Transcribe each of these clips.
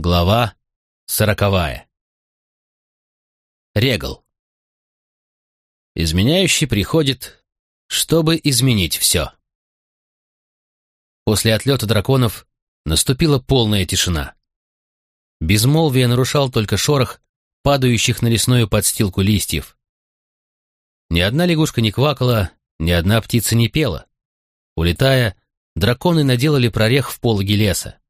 Глава сороковая. Регал. Изменяющий приходит, чтобы изменить все. После отлета драконов наступила полная тишина. Безмолвие нарушал только шорох падающих на лесную подстилку листьев. Ни одна лягушка не квакала, ни одна птица не пела. Улетая, драконы наделали прорех в пологе леса.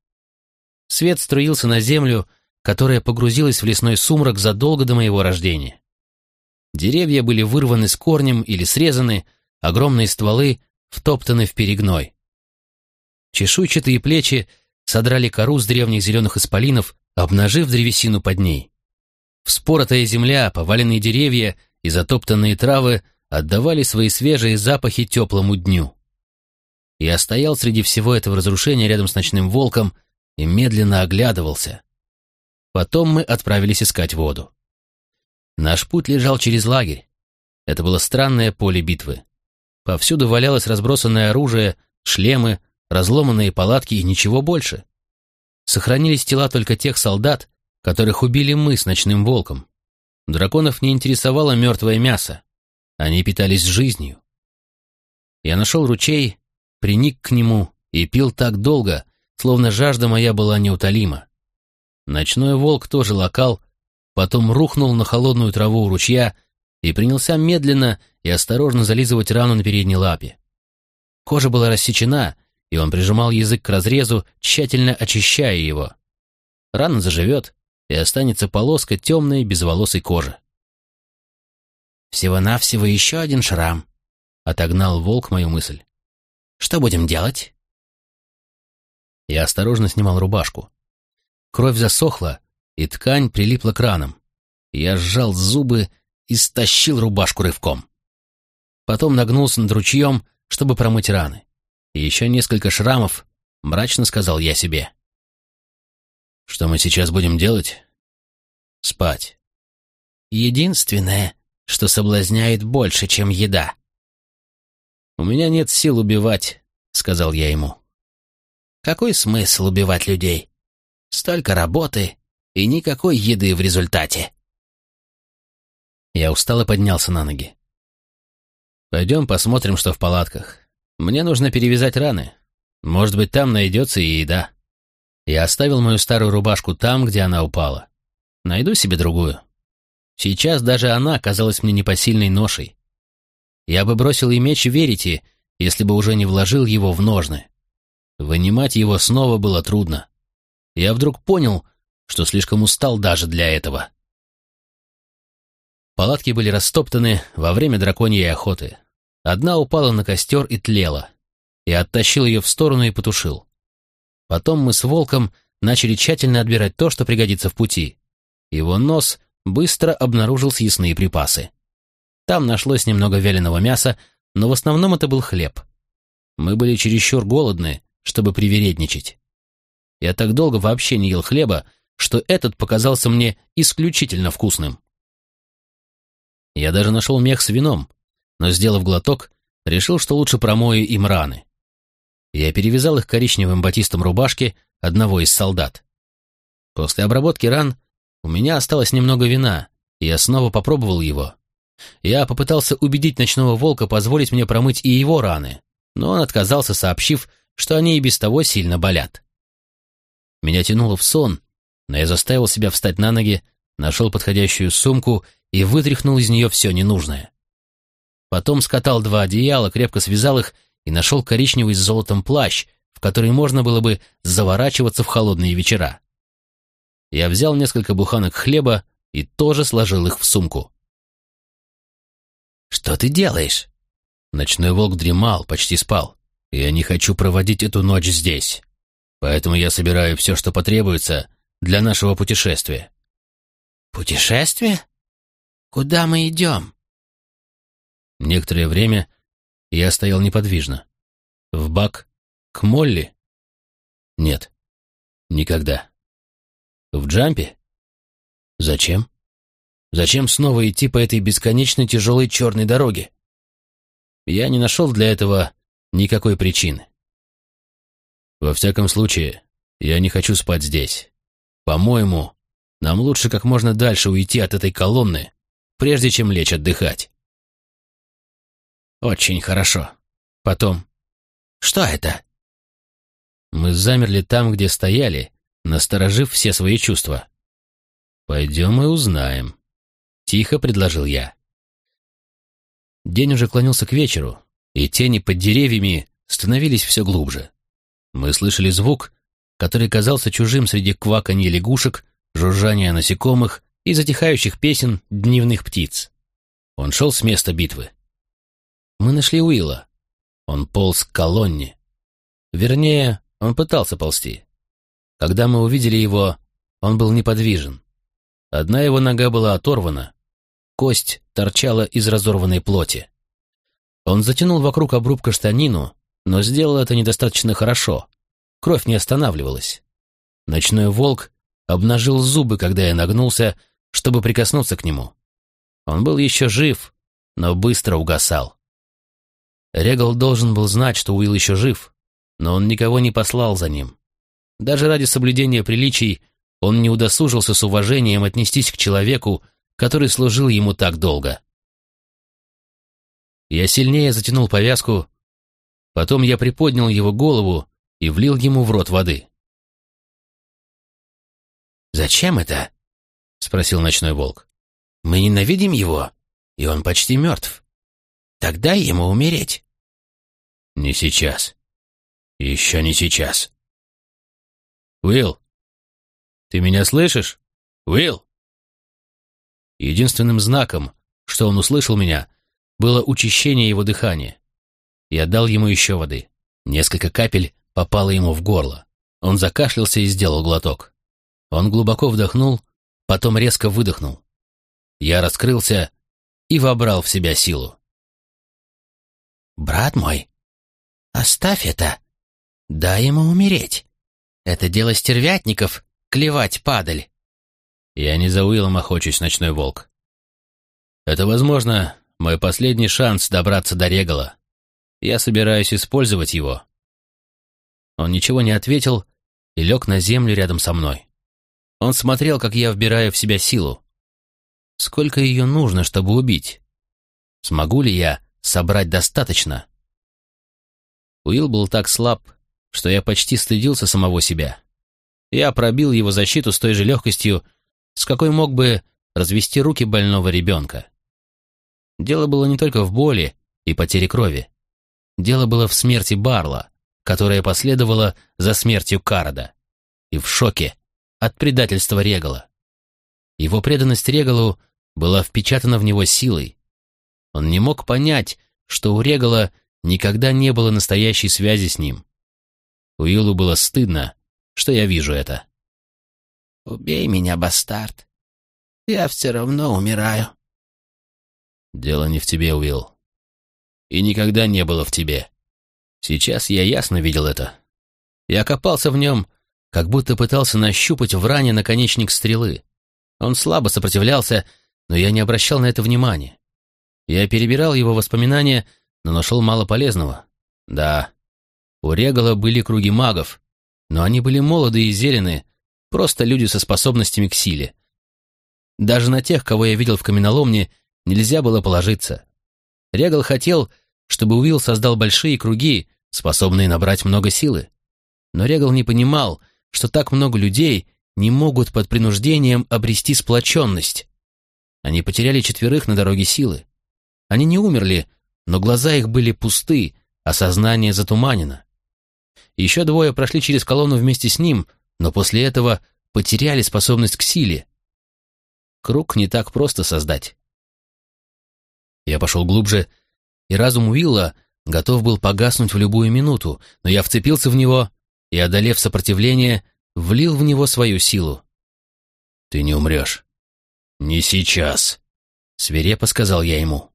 Свет струился на землю, которая погрузилась в лесной сумрак задолго до моего рождения. Деревья были вырваны с корнем или срезаны, огромные стволы втоптаны в перегной. Чешуйчатые плечи содрали кору с древних зеленых исполинов, обнажив древесину под ней. Вспоротая земля, поваленные деревья и затоптанные травы отдавали свои свежие запахи теплому дню. Я стоял среди всего этого разрушения рядом с ночным волком, и медленно оглядывался. Потом мы отправились искать воду. Наш путь лежал через лагерь. Это было странное поле битвы. Повсюду валялось разбросанное оружие, шлемы, разломанные палатки и ничего больше. Сохранились тела только тех солдат, которых убили мы с ночным волком. Драконов не интересовало мертвое мясо. Они питались жизнью. Я нашел ручей, приник к нему и пил так долго, словно жажда моя была неутолима. Ночной волк тоже локал, потом рухнул на холодную траву у ручья и принялся медленно и осторожно зализывать рану на передней лапе. Кожа была рассечена, и он прижимал язык к разрезу, тщательно очищая его. Рана заживет, и останется полоска темной безволосой кожи. «Всего-навсего еще один шрам», — отогнал волк мою мысль. «Что будем делать?» Я осторожно снимал рубашку. Кровь засохла, и ткань прилипла к ранам. Я сжал зубы и стащил рубашку рывком. Потом нагнулся над ручьем, чтобы промыть раны. И еще несколько шрамов, мрачно сказал я себе. Что мы сейчас будем делать? Спать. Единственное, что соблазняет больше, чем еда. «У меня нет сил убивать», — сказал я ему. Какой смысл убивать людей? Столько работы и никакой еды в результате. Я устало поднялся на ноги. Пойдем посмотрим, что в палатках. Мне нужно перевязать раны. Может быть, там найдется и еда. Я оставил мою старую рубашку там, где она упала. Найду себе другую. Сейчас даже она казалась мне непосильной ношей. Я бы бросил и меч верите, если бы уже не вложил его в ножны. Вынимать его снова было трудно. Я вдруг понял, что слишком устал даже для этого. Палатки были растоптаны во время драконьей охоты. Одна упала на костер и тлела. Я оттащил ее в сторону и потушил. Потом мы с волком начали тщательно отбирать то, что пригодится в пути. Его нос быстро обнаружил съестные припасы. Там нашлось немного вяленого мяса, но в основном это был хлеб. Мы были чересчур голодны, чтобы привередничать. Я так долго вообще не ел хлеба, что этот показался мне исключительно вкусным. Я даже нашел мех с вином, но, сделав глоток, решил, что лучше промою им раны. Я перевязал их коричневым батистом рубашки одного из солдат. После обработки ран у меня осталось немного вина, и я снова попробовал его. Я попытался убедить ночного волка позволить мне промыть и его раны, но он отказался, сообщив, что они и без того сильно болят. Меня тянуло в сон, но я заставил себя встать на ноги, нашел подходящую сумку и вытряхнул из нее все ненужное. Потом скатал два одеяла, крепко связал их и нашел коричневый с золотом плащ, в который можно было бы заворачиваться в холодные вечера. Я взял несколько буханок хлеба и тоже сложил их в сумку. «Что ты делаешь?» Ночной волк дремал, почти спал. Я не хочу проводить эту ночь здесь. Поэтому я собираю все, что потребуется для нашего путешествия». «Путешествие? Куда мы идем?» Некоторое время я стоял неподвижно. В бак? К Молли? Нет. Никогда. В джампе? Зачем? Зачем снова идти по этой бесконечной тяжелой черной дороге? Я не нашел для этого Никакой причины. Во всяком случае, я не хочу спать здесь. По-моему, нам лучше как можно дальше уйти от этой колонны, прежде чем лечь отдыхать. Очень хорошо. Потом. Что это? Мы замерли там, где стояли, насторожив все свои чувства. «Пойдем и узнаем», — тихо предложил я. День уже клонился к вечеру, и тени под деревьями становились все глубже. Мы слышали звук, который казался чужим среди кваканья лягушек, жужжания насекомых и затихающих песен дневных птиц. Он шел с места битвы. Мы нашли Уилла. Он полз к колонне. Вернее, он пытался ползти. Когда мы увидели его, он был неподвижен. Одна его нога была оторвана, кость торчала из разорванной плоти. Он затянул вокруг обрубка штанину, но сделал это недостаточно хорошо. Кровь не останавливалась. Ночной волк обнажил зубы, когда я нагнулся, чтобы прикоснуться к нему. Он был еще жив, но быстро угасал. Регал должен был знать, что Уилл еще жив, но он никого не послал за ним. Даже ради соблюдения приличий он не удосужился с уважением отнестись к человеку, который служил ему так долго. Я сильнее затянул повязку, потом я приподнял его голову и влил ему в рот воды. «Зачем это?» — спросил ночной волк. «Мы ненавидим его, и он почти мертв. Тогда ему умереть». «Не сейчас. Еще не сейчас». «Уилл, ты меня слышишь? Уилл?» Единственным знаком, что он услышал меня, было учащение его дыхания. Я дал ему еще воды. Несколько капель попало ему в горло. Он закашлялся и сделал глоток. Он глубоко вдохнул, потом резко выдохнул. Я раскрылся и вобрал в себя силу. «Брат мой, оставь это. Дай ему умереть. Это дело стервятников — клевать падаль». Я не за Уиллом охочусь, ночной волк. Это, возможно, мой последний шанс добраться до Регала. Я собираюсь использовать его. Он ничего не ответил и лег на землю рядом со мной. Он смотрел, как я вбираю в себя силу. Сколько ее нужно, чтобы убить? Смогу ли я собрать достаточно? Уилл был так слаб, что я почти стыдился самого себя. Я пробил его защиту с той же легкостью, с какой мог бы развести руки больного ребенка. Дело было не только в боли и потере крови. Дело было в смерти Барла, которая последовала за смертью Карада, и в шоке от предательства Регала. Его преданность Регалу была впечатана в него силой. Он не мог понять, что у Регала никогда не было настоящей связи с ним. Уиллу было стыдно, что я вижу это. «Убей меня, бастард. Я все равно умираю». «Дело не в тебе, Уилл. И никогда не было в тебе. Сейчас я ясно видел это. Я копался в нем, как будто пытался нащупать в ране наконечник стрелы. Он слабо сопротивлялся, но я не обращал на это внимания. Я перебирал его воспоминания, но нашел мало полезного. Да, у Регала были круги магов, но они были молоды и зелены, просто люди со способностями к силе. Даже на тех, кого я видел в каменоломне, нельзя было положиться. Регал хотел, чтобы Уилл создал большие круги, способные набрать много силы. Но Регал не понимал, что так много людей не могут под принуждением обрести сплоченность. Они потеряли четверых на дороге силы. Они не умерли, но глаза их были пусты, а сознание затуманено. Еще двое прошли через колонну вместе с ним, но после этого потеряли способность к силе. Круг не так просто создать. Я пошел глубже, и разум Уилла готов был погаснуть в любую минуту, но я вцепился в него и, одолев сопротивление, влил в него свою силу. «Ты не умрешь». «Не сейчас», — свирепо сказал я ему.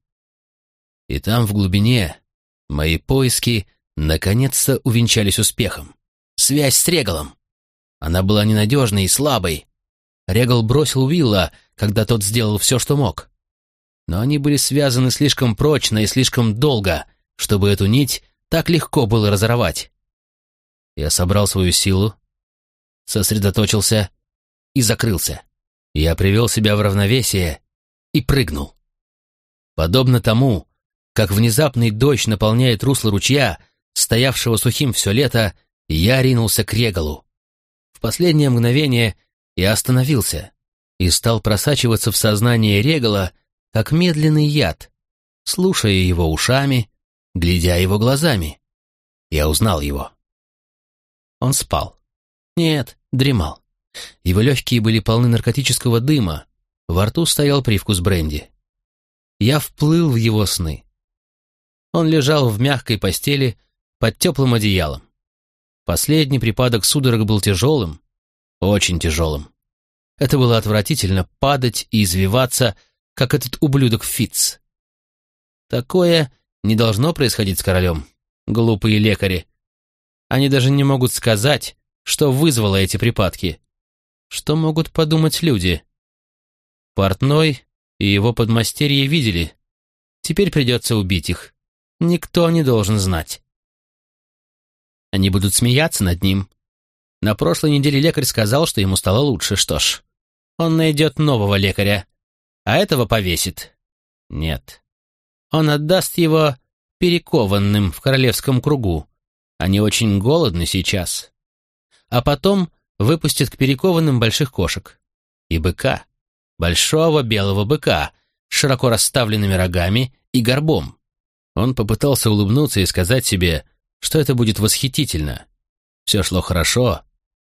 И там, в глубине, мои поиски наконец-то увенчались успехом. Связь с Регалом. Она была ненадежной и слабой. Регал бросил Уилла, когда тот сделал все, что мог. Но они были связаны слишком прочно и слишком долго, чтобы эту нить так легко было разорвать. Я собрал свою силу, сосредоточился и закрылся. Я привел себя в равновесие и прыгнул. Подобно тому, как внезапный дождь наполняет русло ручья, стоявшего сухим все лето, я ринулся к Регалу. В последнее мгновение я остановился и стал просачиваться в сознание Регала, как медленный яд, слушая его ушами, глядя его глазами. Я узнал его. Он спал. Нет, дремал. Его легкие были полны наркотического дыма, во рту стоял привкус бренди. Я вплыл в его сны. Он лежал в мягкой постели под теплым одеялом. Последний припадок судорог был тяжелым, очень тяжелым. Это было отвратительно падать и извиваться, как этот ублюдок Фитц. Такое не должно происходить с королем, глупые лекари. Они даже не могут сказать, что вызвало эти припадки. Что могут подумать люди? Портной и его подмастерье видели. Теперь придется убить их. Никто не должен знать. Они будут смеяться над ним. На прошлой неделе лекарь сказал, что ему стало лучше. Что ж, он найдет нового лекаря, а этого повесит. Нет. Он отдаст его перекованным в королевском кругу. Они очень голодны сейчас. А потом выпустит к перекованным больших кошек. И быка. Большого белого быка, с широко расставленными рогами и горбом. Он попытался улыбнуться и сказать себе, что это будет восхитительно. Все шло хорошо,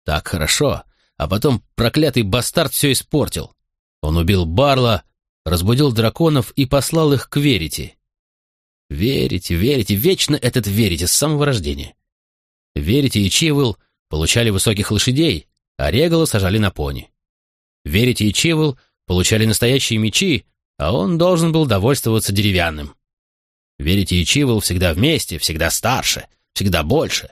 так хорошо, а потом проклятый бастард все испортил. Он убил Барла, разбудил драконов и послал их к Верите. Верите, верите, вечно этот верите с самого рождения. Верите и Чивыл получали высоких лошадей, а Регала сажали на пони. Верите и Чивыл получали настоящие мечи, а он должен был довольствоваться деревянным. Верите и Чивыл всегда вместе, всегда старше, всегда больше.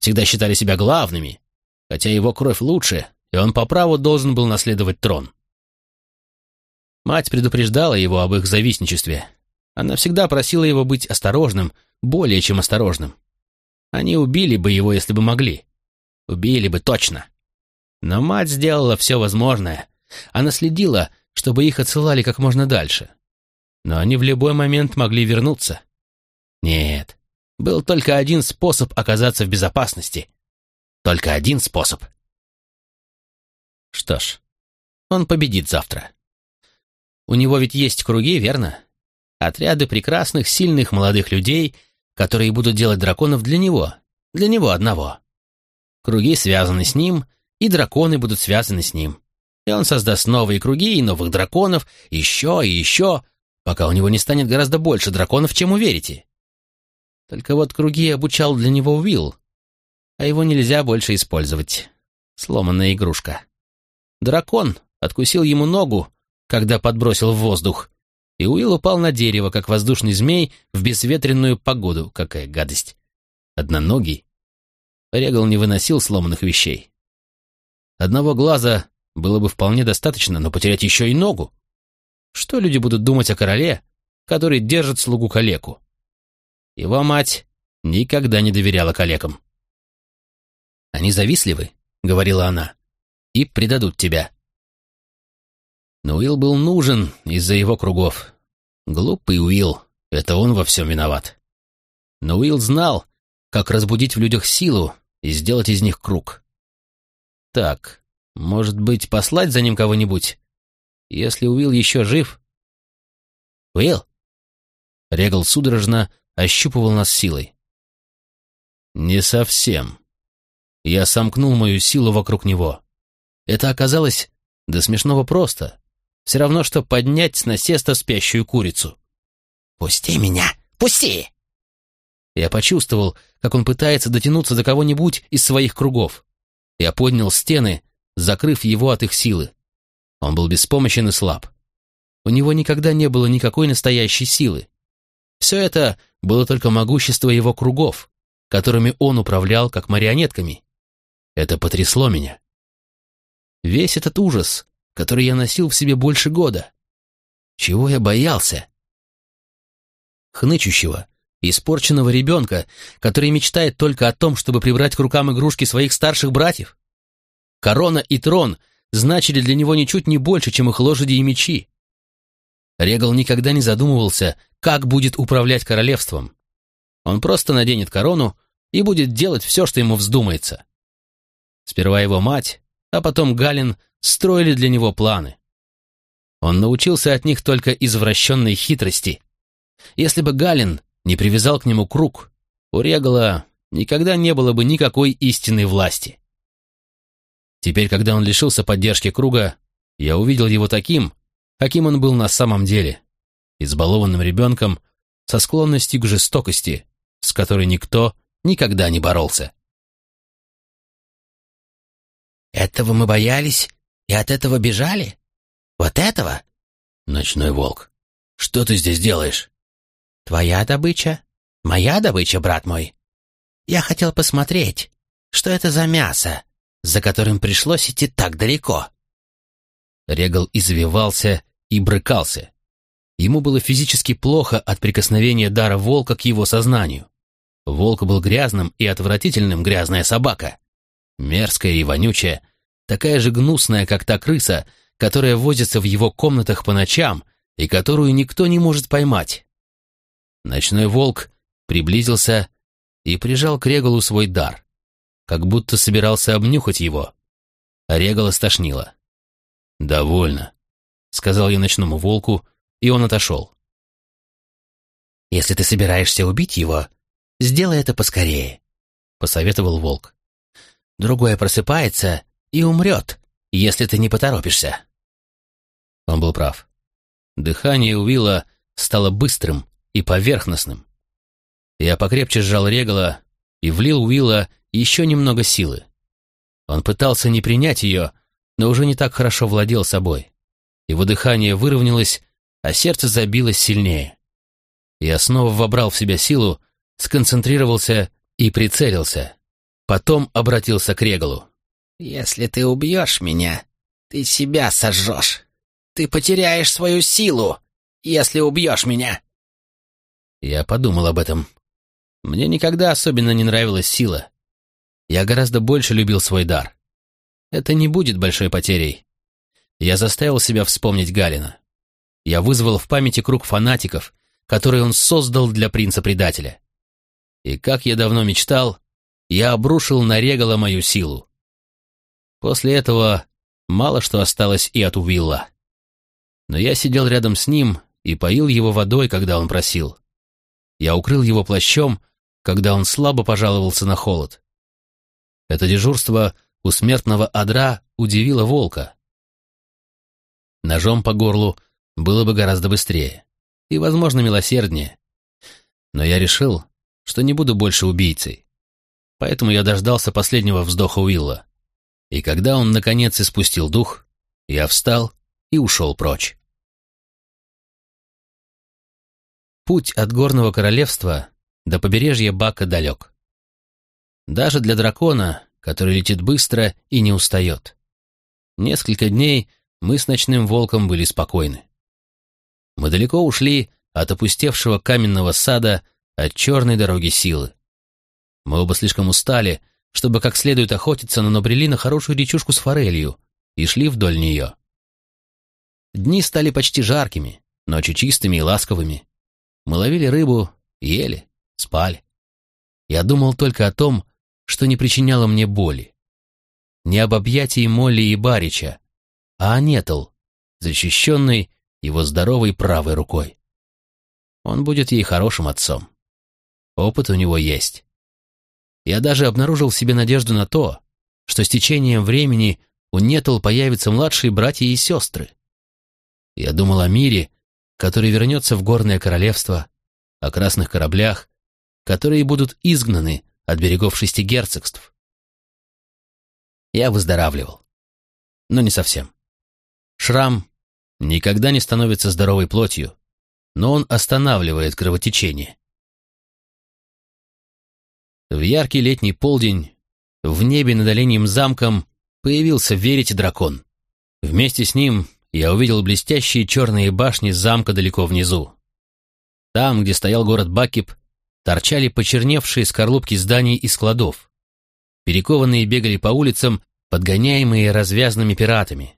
Всегда считали себя главными, хотя его кровь лучше, и он по праву должен был наследовать трон. Мать предупреждала его об их завистничестве. Она всегда просила его быть осторожным, более чем осторожным. Они убили бы его, если бы могли. Убили бы точно. Но мать сделала все возможное. Она следила, чтобы их отсылали как можно дальше. Но они в любой момент могли вернуться. Нет, был только один способ оказаться в безопасности. Только один способ. Что ж, он победит завтра. У него ведь есть круги, верно? Отряды прекрасных, сильных молодых людей, которые будут делать драконов для него, для него одного. Круги связаны с ним, и драконы будут связаны с ним. И он создаст новые круги и новых драконов, еще и еще, пока у него не станет гораздо больше драконов, чем уверите. Только вот круги обучал для него Уилл, а его нельзя больше использовать. Сломанная игрушка. Дракон откусил ему ногу, когда подбросил в воздух, и Уилл упал на дерево, как воздушный змей, в безветренную погоду. Какая гадость. Одноногий. Регал не выносил сломанных вещей. Одного глаза было бы вполне достаточно, но потерять еще и ногу. Что люди будут думать о короле, который держит слугу калеку? Его мать никогда не доверяла калекам. «Они завистливы», — говорила она, — «и предадут тебя». Но Уилл был нужен из-за его кругов. Глупый Уилл, это он во всем виноват. Но Уилл знал, как разбудить в людях силу, и сделать из них круг. Так, может быть, послать за ним кого-нибудь? Если Уилл еще жив... Уилл? Регал судорожно ощупывал нас силой. Не совсем. Я сомкнул мою силу вокруг него. Это оказалось до смешного просто. Все равно, что поднять с насеста спящую курицу. «Пусти меня! Пусти!» Я почувствовал, как он пытается дотянуться до кого-нибудь из своих кругов. Я поднял стены, закрыв его от их силы. Он был беспомощен и слаб. У него никогда не было никакой настоящей силы. Все это было только могущество его кругов, которыми он управлял как марионетками. Это потрясло меня. Весь этот ужас, который я носил в себе больше года. Чего я боялся? Хнычущего, Испорченного ребенка, который мечтает только о том, чтобы прибрать к рукам игрушки своих старших братьев? Корона и трон значили для него ничуть не больше, чем их лошади и мечи. Регал никогда не задумывался, как будет управлять королевством. Он просто наденет корону и будет делать все, что ему вздумается. Сперва его мать, а потом Галин строили для него планы. Он научился от них только извращенной хитрости. Если бы Галин не привязал к нему круг, у Регала никогда не было бы никакой истинной власти. Теперь, когда он лишился поддержки круга, я увидел его таким, каким он был на самом деле, избалованным ребенком со склонностью к жестокости, с которой никто никогда не боролся. «Этого мы боялись и от этого бежали? Вот этого?» «Ночной волк, что ты здесь делаешь?» «Твоя добыча, моя добыча, брат мой. Я хотел посмотреть, что это за мясо, за которым пришлось идти так далеко». Регал извивался и брыкался. Ему было физически плохо от прикосновения дара волка к его сознанию. Волк был грязным и отвратительным грязная собака. Мерзкая и вонючая, такая же гнусная, как та крыса, которая возится в его комнатах по ночам и которую никто не может поймать. Ночной волк приблизился и прижал к Регалу свой дар, как будто собирался обнюхать его. А Регала стошнило. «Довольно», — сказал я ночному волку, и он отошел. «Если ты собираешься убить его, сделай это поскорее», — посоветовал волк. Другое просыпается и умрет, если ты не поторопишься. Он был прав. Дыхание Уилла стало быстрым и поверхностным. Я покрепче сжал Регала и влил Уилла еще немного силы. Он пытался не принять ее, но уже не так хорошо владел собой. Его дыхание выровнялось, а сердце забилось сильнее. Я снова вобрал в себя силу, сконцентрировался и прицелился. Потом обратился к Регалу. «Если ты убьешь меня, ты себя сожжешь. Ты потеряешь свою силу, если убьешь меня». Я подумал об этом. Мне никогда особенно не нравилась сила. Я гораздо больше любил свой дар. Это не будет большой потерей. Я заставил себя вспомнить Галина. Я вызвал в памяти круг фанатиков, который он создал для принца-предателя. И как я давно мечтал, я обрушил на Регала мою силу. После этого мало что осталось и от Уилла. Но я сидел рядом с ним и поил его водой, когда он просил. Я укрыл его плащом, когда он слабо пожаловался на холод. Это дежурство у смертного адра удивило волка. Ножом по горлу было бы гораздо быстрее и, возможно, милосерднее. Но я решил, что не буду больше убийцей. Поэтому я дождался последнего вздоха Уилла. И когда он, наконец, испустил дух, я встал и ушел прочь. Путь от горного королевства до побережья Бака далек. Даже для дракона, который летит быстро и не устает. Несколько дней мы с ночным волком были спокойны. Мы далеко ушли от опустевшего каменного сада, от черной дороги силы. Мы оба слишком устали, чтобы как следует охотиться, но набрели на хорошую речушку с форелью и шли вдоль нее. Дни стали почти жаркими, ночи чистыми и ласковыми. Мы ловили рыбу, ели, спали. Я думал только о том, что не причиняло мне боли. Не об объятии Молли и Барича, а о Нетл, защищенной его здоровой правой рукой. Он будет ей хорошим отцом. Опыт у него есть. Я даже обнаружил в себе надежду на то, что с течением времени у Нетл появятся младшие братья и сестры. Я думал о мире, который вернется в горное королевство, о красных кораблях, которые будут изгнаны от берегов шести герцогств. Я выздоравливал. Но не совсем. Шрам никогда не становится здоровой плотью, но он останавливает кровотечение. В яркий летний полдень в небе над оленьим замком появился верить дракон. Вместе с ним я увидел блестящие черные башни замка далеко внизу. Там, где стоял город Бакип, торчали почерневшие скорлупки зданий и складов. Перекованные бегали по улицам, подгоняемые развязными пиратами.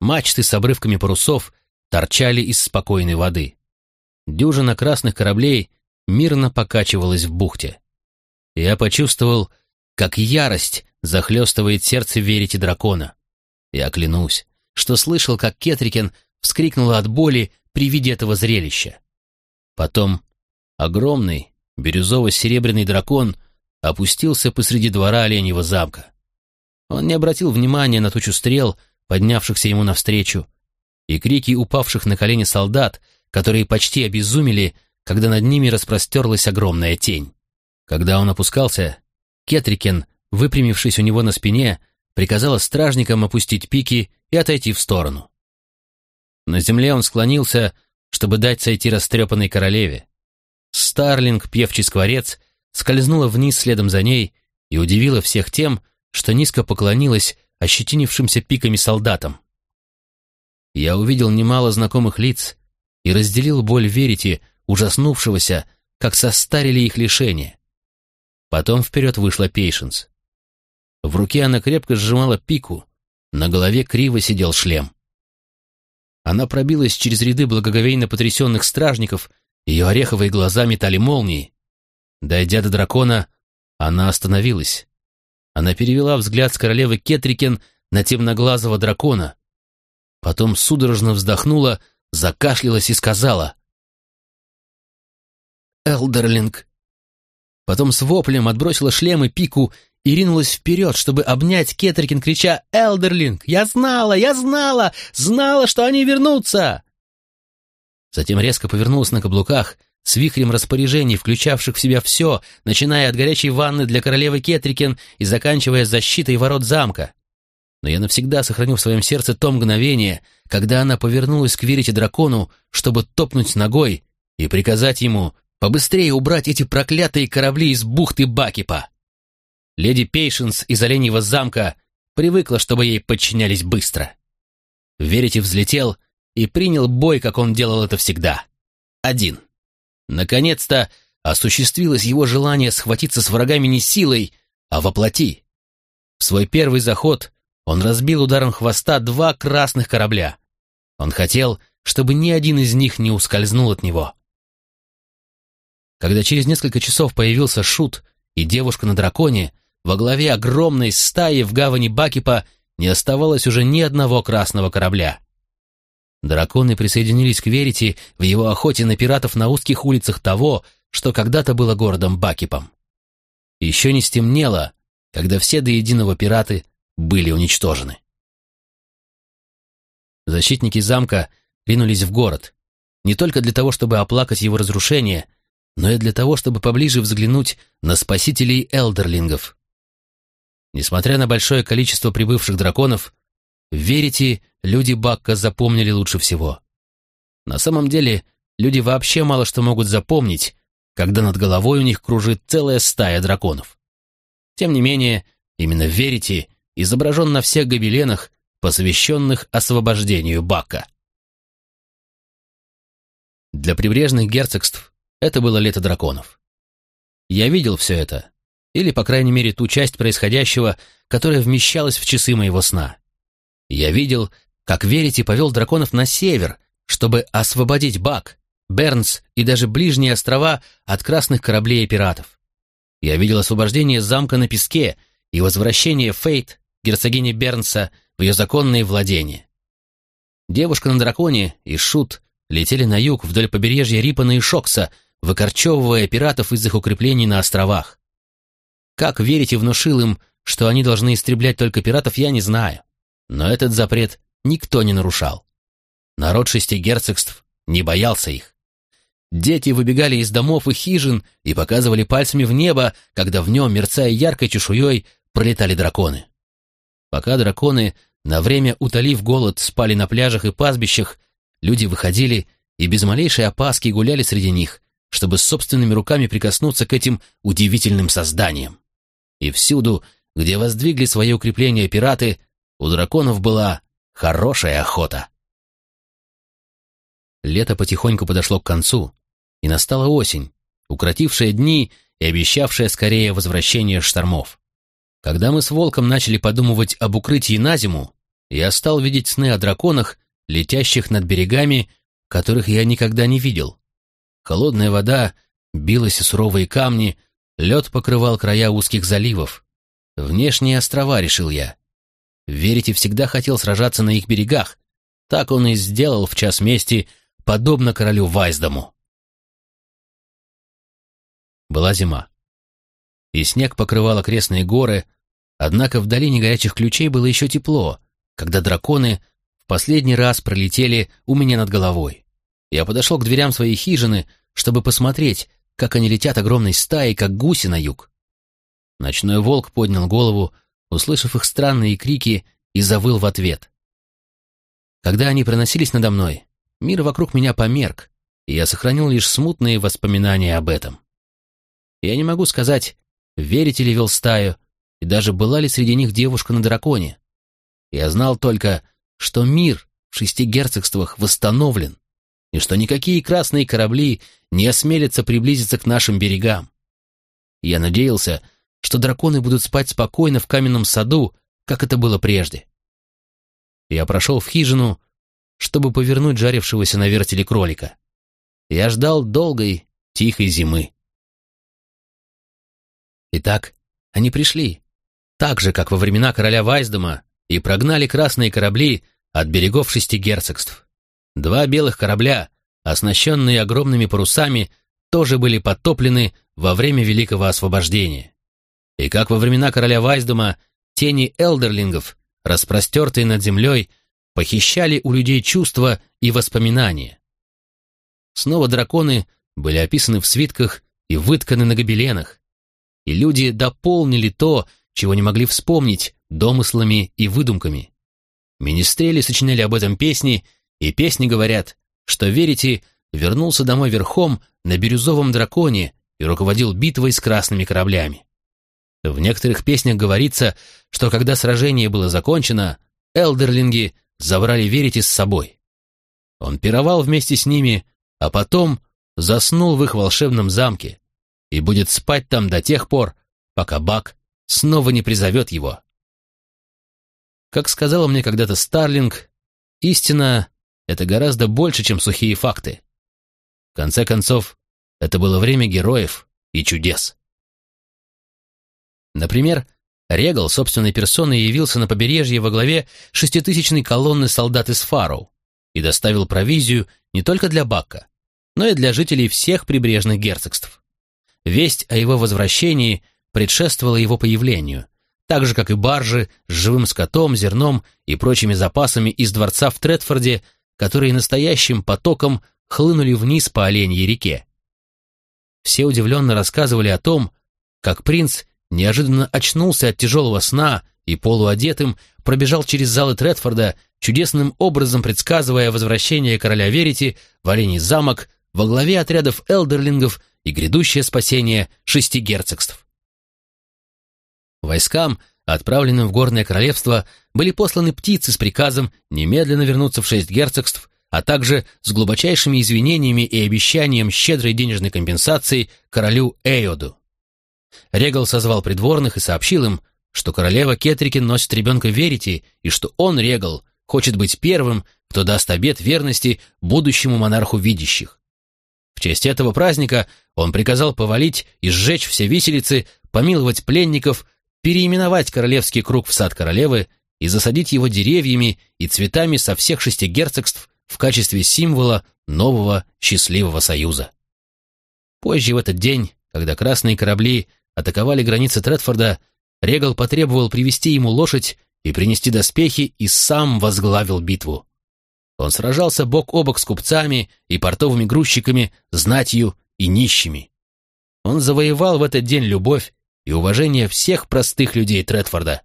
Мачты с обрывками парусов торчали из спокойной воды. Дюжина красных кораблей мирно покачивалась в бухте. Я почувствовал, как ярость захлестывает сердце верите дракона. Я клянусь, что слышал, как Кетрикен вскрикнула от боли при виде этого зрелища. Потом огромный бирюзово-серебряный дракон опустился посреди двора оленьего замка. Он не обратил внимания на тучу стрел, поднявшихся ему навстречу, и крики упавших на колени солдат, которые почти обезумели, когда над ними распростерлась огромная тень. Когда он опускался, Кетрикен, выпрямившись у него на спине, приказала стражникам опустить пики и отойти в сторону. На земле он склонился, чтобы дать сойти растрепанной королеве. Старлинг, певчий скворец, скользнула вниз следом за ней и удивила всех тем, что низко поклонилась ощетинившимся пиками солдатам. Я увидел немало знакомых лиц и разделил боль Верити, ужаснувшегося, как состарили их лишения. Потом вперед вышла Пейшенс. В руке она крепко сжимала пику, на голове криво сидел шлем. Она пробилась через ряды благоговейно потрясенных стражников, ее ореховые глаза метали молнии. Дойдя до дракона, она остановилась. Она перевела взгляд с королевы Кетрикен на темноглазого дракона, потом судорожно вздохнула, закашлялась и сказала «Элдерлинг». Потом с воплем отбросила шлем и пику и ринулась вперед, чтобы обнять Кетрикин, крича «Элдерлинг! Я знала! Я знала! Знала, что они вернутся!» Затем резко повернулась на каблуках, с вихрем распоряжений, включавших в себя все, начиная от горячей ванны для королевы Кетрикен и заканчивая защитой ворот замка. Но я навсегда сохраню в своем сердце то мгновение, когда она повернулась к Верите дракону, чтобы топнуть ногой и приказать ему побыстрее убрать эти проклятые корабли из бухты Бакипа. Леди Пейшенс из Оленьего замка привыкла, чтобы ей подчинялись быстро. Верите взлетел и принял бой, как он делал это всегда. Один. Наконец-то осуществилось его желание схватиться с врагами не силой, а воплоти. В свой первый заход он разбил ударом хвоста два красных корабля. Он хотел, чтобы ни один из них не ускользнул от него. Когда через несколько часов появился Шут и девушка на драконе, во главе огромной стаи в гавани Бакипа не оставалось уже ни одного красного корабля. Драконы присоединились к Верите в его охоте на пиратов на узких улицах того, что когда-то было городом Бакипом. Еще не стемнело, когда все до единого пираты были уничтожены. Защитники замка ринулись в город, не только для того, чтобы оплакать его разрушение, но и для того, чтобы поближе взглянуть на спасителей элдерлингов. Несмотря на большое количество прибывших драконов, Верите, люди Бакка запомнили лучше всего. На самом деле, люди вообще мало что могут запомнить, когда над головой у них кружит целая стая драконов. Тем не менее, именно Верите изображен на всех гобеленах, посвященных освобождению Бакка. Для прибрежных герцогств это было лето драконов. Я видел все это, или, по крайней мере, ту часть происходящего, которая вмещалась в часы моего сна. Я видел, как Верити повел драконов на север, чтобы освободить Бак, Бернс и даже ближние острова от красных кораблей и пиратов. Я видел освобождение замка на песке и возвращение Фейт, герцогини Бернса, в ее законные владения. Девушка на драконе и Шут летели на юг вдоль побережья Рипана и Шокса, выкорчевывая пиратов из их укреплений на островах. Как верить и внушил им, что они должны истреблять только пиратов, я не знаю. Но этот запрет никто не нарушал. Народ шести герцогств не боялся их. Дети выбегали из домов и хижин и показывали пальцами в небо, когда в нем, мерцая яркой чешуей, пролетали драконы. Пока драконы, на время утолив голод, спали на пляжах и пастбищах, люди выходили и без малейшей опаски гуляли среди них, чтобы собственными руками прикоснуться к этим удивительным созданиям. И всюду, где воздвигли свои укрепления пираты, у драконов была хорошая охота. Лето потихоньку подошло к концу, и настала осень, укротившая дни и обещавшая скорее возвращение штормов. Когда мы с Волком начали подумывать об укрытии на зиму, я стал видеть сны о драконах, летящих над берегами, которых я никогда не видел. Холодная вода билась о суровые камни, лед покрывал края узких заливов. Внешние острова, решил я. Верите всегда хотел сражаться на их берегах. Так он и сделал в час мести, подобно королю Вайсдому. Была зима. И снег покрывал окрестные горы, однако в долине горячих ключей было еще тепло, когда драконы в последний раз пролетели у меня над головой. Я подошел к дверям своей хижины, чтобы посмотреть, как они летят огромной стаей, как гуси на юг. Ночной волк поднял голову, услышав их странные крики, и завыл в ответ. Когда они проносились надо мной, мир вокруг меня померк, и я сохранил лишь смутные воспоминания об этом. Я не могу сказать, верите ли вел стаю, и даже была ли среди них девушка на драконе. Я знал только, что мир в шести герцогствах восстановлен, и что никакие красные корабли не осмелятся приблизиться к нашим берегам. Я надеялся, что драконы будут спать спокойно в каменном саду, как это было прежде. Я прошел в хижину, чтобы повернуть жарившегося на вертеле кролика. Я ждал долгой, тихой зимы. Итак, они пришли, так же, как во времена короля Вайсдома, и прогнали красные корабли от берегов шести герцогств. Два белых корабля, оснащенные огромными парусами, тоже были потоплены во время Великого Освобождения. И как во времена короля Вайсдома, тени элдерлингов, распростертые над землей, похищали у людей чувства и воспоминания. Снова драконы были описаны в свитках и вытканы на гобеленах, и люди дополнили то, чего не могли вспомнить, домыслами и выдумками. Министрели сочиняли об этом песни, и песни говорят, что Верите вернулся домой верхом на бирюзовом драконе и руководил битвой с красными кораблями. В некоторых песнях говорится, что когда сражение было закончено, элдерлинги забрали Верите с собой. Он пировал вместе с ними, а потом заснул в их волшебном замке и будет спать там до тех пор, пока Бак снова не призовет его. Как сказала мне когда-то Старлинг, истина — это гораздо больше, чем сухие факты. В конце концов, это было время героев и чудес. Например, Регал собственной персоной явился на побережье во главе шеститысячной колонны солдат из Фароу и доставил провизию не только для Бакка, но и для жителей всех прибрежных герцогств. Весть о его возвращении предшествовала его появлению, так же, как и баржи с живым скотом, зерном и прочими запасами из дворца в Тредфорде, которые настоящим потоком хлынули вниз по Оленьей реке. Все удивленно рассказывали о том, как принц неожиданно очнулся от тяжелого сна и полуодетым пробежал через залы Тредфорда, чудесным образом предсказывая возвращение короля Верити в Оленей замок во главе отрядов элдерлингов и грядущее спасение шести герцогств. Войскам, отправленным в Горное Королевство, были посланы птицы с приказом немедленно вернуться в шесть герцогств, а также с глубочайшими извинениями и обещанием щедрой денежной компенсации королю Эйоду. Регал созвал придворных и сообщил им, что королева Кетрикин носит ребенка Верити, и что он, Регал, хочет быть первым, кто даст обет верности будущему монарху видящих. В честь этого праздника он приказал повалить и сжечь все виселицы, помиловать пленников, переименовать королевский круг в сад королевы и засадить его деревьями и цветами со всех шести герцогств в качестве символа нового счастливого союза. Позже в этот день, когда красные корабли атаковали границы Тредфорда, Регал потребовал привести ему лошадь и принести доспехи и сам возглавил битву. Он сражался бок о бок с купцами и портовыми грузчиками, знатью и нищими. Он завоевал в этот день любовь и уважение всех простых людей Тредфорда.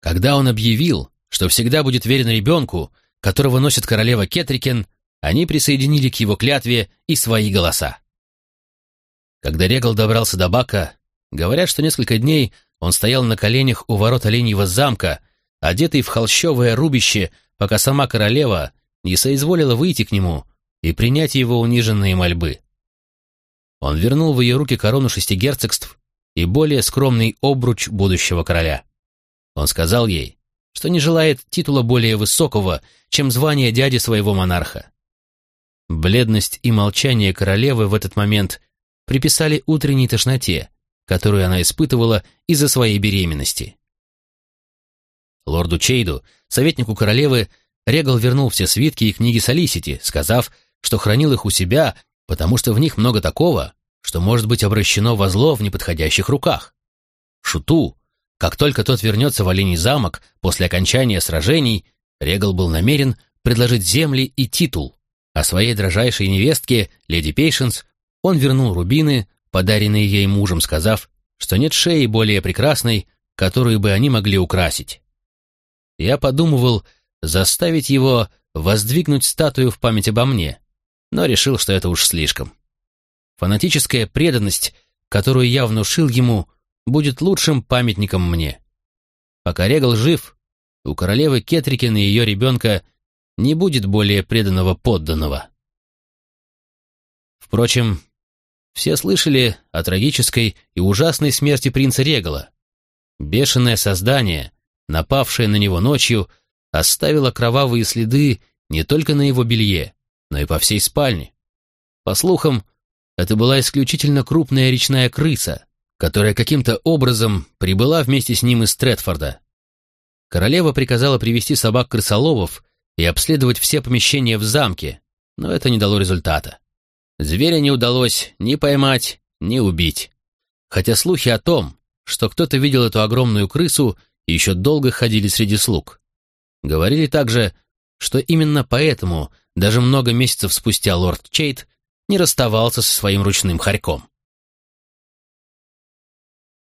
Когда он объявил, что всегда будет верен ребенку, которого носит королева Кетрикен, они присоединили к его клятве и свои голоса. Когда Регал добрался до Бака, Говорят, что несколько дней он стоял на коленях у ворот Оленьего замка, одетый в холщовое рубище, пока сама королева не соизволила выйти к нему и принять его униженные мольбы. Он вернул в ее руки корону шести герцогств и более скромный обруч будущего короля. Он сказал ей, что не желает титула более высокого, чем звание дяди своего монарха. Бледность и молчание королевы в этот момент приписали утренней тошноте, которую она испытывала из-за своей беременности. Лорду Чейду, советнику королевы, Регал вернул все свитки и книги Солисити, сказав, что хранил их у себя, потому что в них много такого, что может быть обращено во зло в неподходящих руках. Шуту, как только тот вернется в Оленей замок после окончания сражений, Регал был намерен предложить земли и титул, а своей дрожайшей невестке, леди Пейшенс, он вернул рубины, подаренные ей мужем, сказав, что нет шеи более прекрасной, которую бы они могли украсить. Я подумывал заставить его воздвигнуть статую в память обо мне, но решил, что это уж слишком. Фанатическая преданность, которую я внушил ему, будет лучшим памятником мне. Пока Регал жив, у королевы Кетрикин и ее ребенка не будет более преданного подданного. Впрочем, все слышали о трагической и ужасной смерти принца Регала. Бешеное создание, напавшее на него ночью, оставило кровавые следы не только на его белье, но и по всей спальне. По слухам, это была исключительно крупная речная крыса, которая каким-то образом прибыла вместе с ним из Стрэдфорда. Королева приказала привести собак-крысоловов и обследовать все помещения в замке, но это не дало результата. Зверя не удалось ни поймать, ни убить. Хотя слухи о том, что кто-то видел эту огромную крысу, еще долго ходили среди слуг. Говорили также, что именно поэтому даже много месяцев спустя лорд Чейт не расставался со своим ручным хорьком.